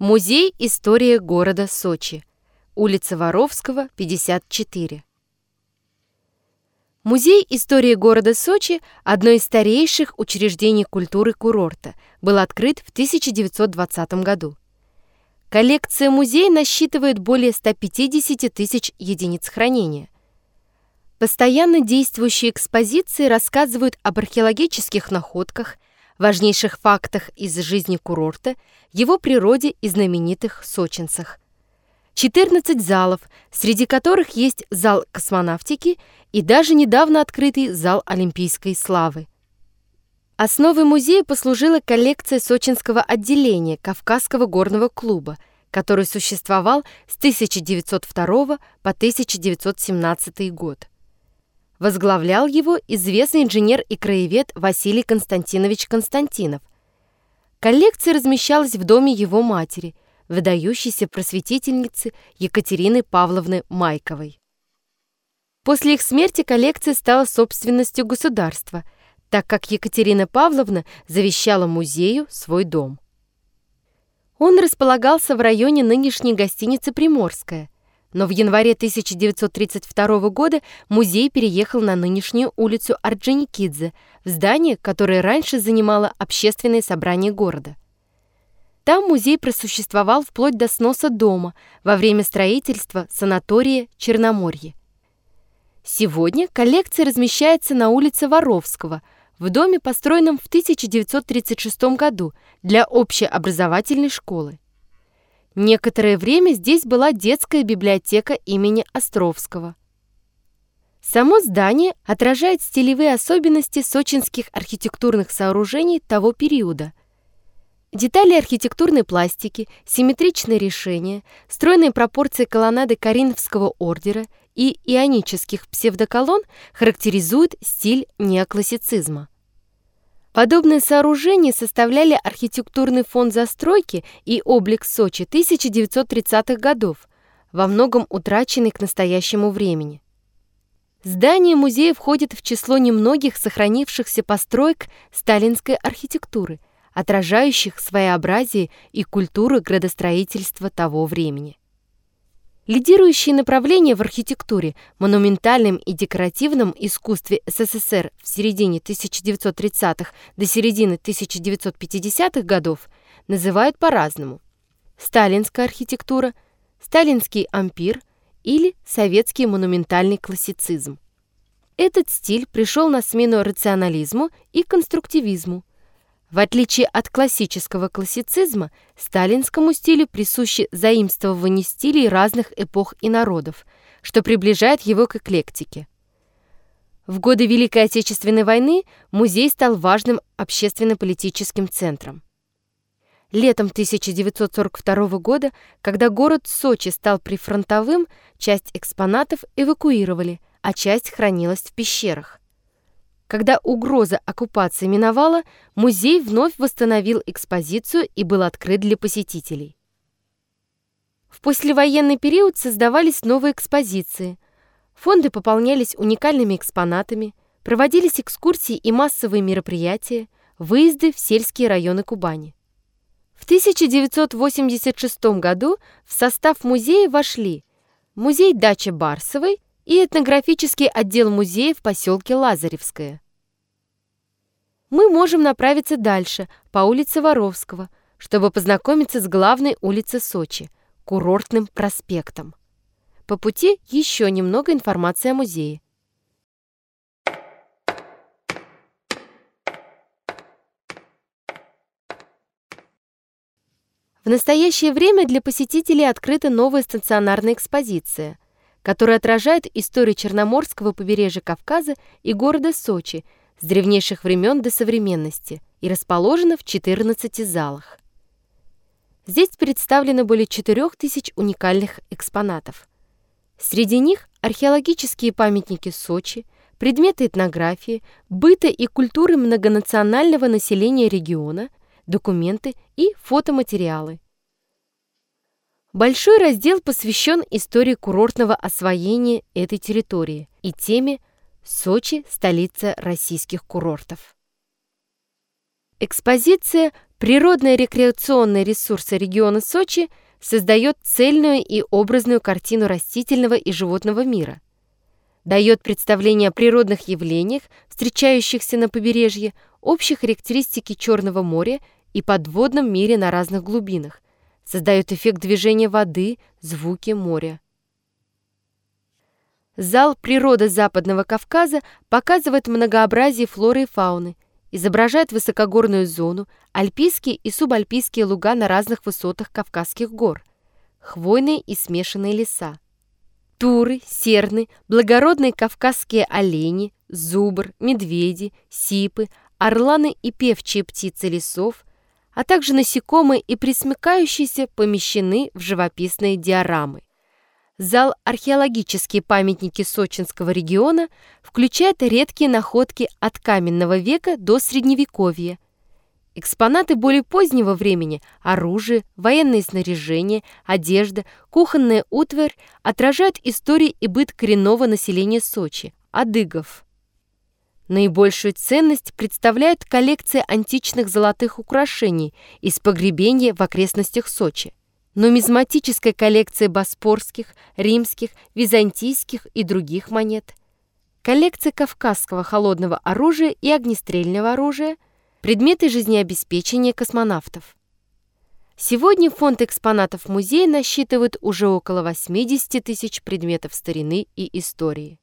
Музей «История города Сочи». Улица Воровского, 54. Музей истории города Сочи, одно из старейших учреждений культуры курорта, был открыт в 1920 году. Коллекция музея насчитывает более 150 тысяч единиц хранения. Постоянно действующие экспозиции рассказывают об археологических находках, важнейших фактах из жизни курорта, его природе и знаменитых сочинцах. 14 залов, среди которых есть зал космонавтики и даже недавно открытый зал Олимпийской славы. Основой музея послужила коллекция сочинского отделения Кавказского горного клуба, который существовал с 1902 по 1917 год. Возглавлял его известный инженер и краевед Василий Константинович Константинов. Коллекция размещалась в доме его матери, выдающейся просветительницы Екатерины Павловны Майковой. После их смерти коллекция стала собственностью государства, так как Екатерина Павловна завещала музею свой дом. Он располагался в районе нынешней гостиницы «Приморская», но в январе 1932 года музей переехал на нынешнюю улицу Орджоникидзе, в здание, которое раньше занимало общественное собрание города. Там музей просуществовал вплоть до сноса дома во время строительства санатория Черноморье. Сегодня коллекция размещается на улице Воровского, в доме, построенном в 1936 году для общеобразовательной школы. Некоторое время здесь была детская библиотека имени Островского. Само здание отражает стилевые особенности сочинских архитектурных сооружений того периода. Детали архитектурной пластики, симметричные решения, стройные пропорции колоннады Коринфского ордера – и ионических псевдоколонн характеризует стиль неоклассицизма. Подобные сооружения составляли архитектурный фон застройки и облик Сочи 1930-х годов, во многом утраченный к настоящему времени. Здание музея входит в число немногих сохранившихся построек сталинской архитектуры, отражающих своеобразие и культуру градостроительства того времени. Лидирующие направления в архитектуре, монументальном и декоративном искусстве СССР в середине 1930-х до середины 1950-х годов называют по-разному. Сталинская архитектура, сталинский ампир или советский монументальный классицизм. Этот стиль пришел на смену рационализму и конструктивизму, в отличие от классического классицизма, сталинскому стилю присущи заимствование стилей разных эпох и народов, что приближает его к эклектике. В годы Великой Отечественной войны музей стал важным общественно-политическим центром. Летом 1942 года, когда город Сочи стал прифронтовым, часть экспонатов эвакуировали, а часть хранилась в пещерах. Когда угроза оккупации миновала, музей вновь восстановил экспозицию и был открыт для посетителей. В послевоенный период создавались новые экспозиции. Фонды пополнялись уникальными экспонатами, проводились экскурсии и массовые мероприятия, выезды в сельские районы Кубани. В 1986 году в состав музея вошли музей дачи Барсовой и этнографический отдел музея в поселке Лазаревское. Мы можем направиться дальше, по улице Воровского, чтобы познакомиться с главной улицей Сочи, курортным проспектом. По пути еще немного информации о музее. В настоящее время для посетителей открыта новая стационарная экспозиция – которая отражает историю Черноморского побережья Кавказа и города Сочи с древнейших времен до современности и расположена в 14 залах. Здесь представлено более 4000 уникальных экспонатов. Среди них археологические памятники Сочи, предметы этнографии, быта и культуры многонационального населения региона, документы и фотоматериалы. Большой раздел посвящен истории курортного освоения этой территории и теме «Сочи – столица российских курортов». Экспозиция Природные рекреационные ресурсы региона Сочи создает цельную и образную картину растительного и животного мира. Дает представление о природных явлениях, встречающихся на побережье, общие характеристики Черного моря и подводном мире на разных глубинах, создает эффект движения воды, звуки моря. Зал «Природа Западного Кавказа» показывает многообразие флоры и фауны, изображает высокогорную зону, альпийские и субальпийские луга на разных высотах Кавказских гор, хвойные и смешанные леса. Туры, серны, благородные кавказские олени, зубр, медведи, сипы, орланы и певчие птицы лесов, а также насекомые и присмыкающиеся помещены в живописные диорамы. Зал «Археологические памятники Сочинского региона» включает редкие находки от каменного века до Средневековья. Экспонаты более позднего времени – оружие, военное снаряжение, одежда, кухонная утварь – отражают истории и быт коренного населения Сочи – адыгов. Наибольшую ценность представляет коллекция античных золотых украшений из погребения в окрестностях Сочи нумизматическая коллекция боспорских, римских, византийских и других монет, коллекция кавказского холодного оружия и огнестрельного оружия, предметы жизнеобеспечения космонавтов. Сегодня фонд экспонатов музея насчитывает уже около 80 тысяч предметов старины и истории.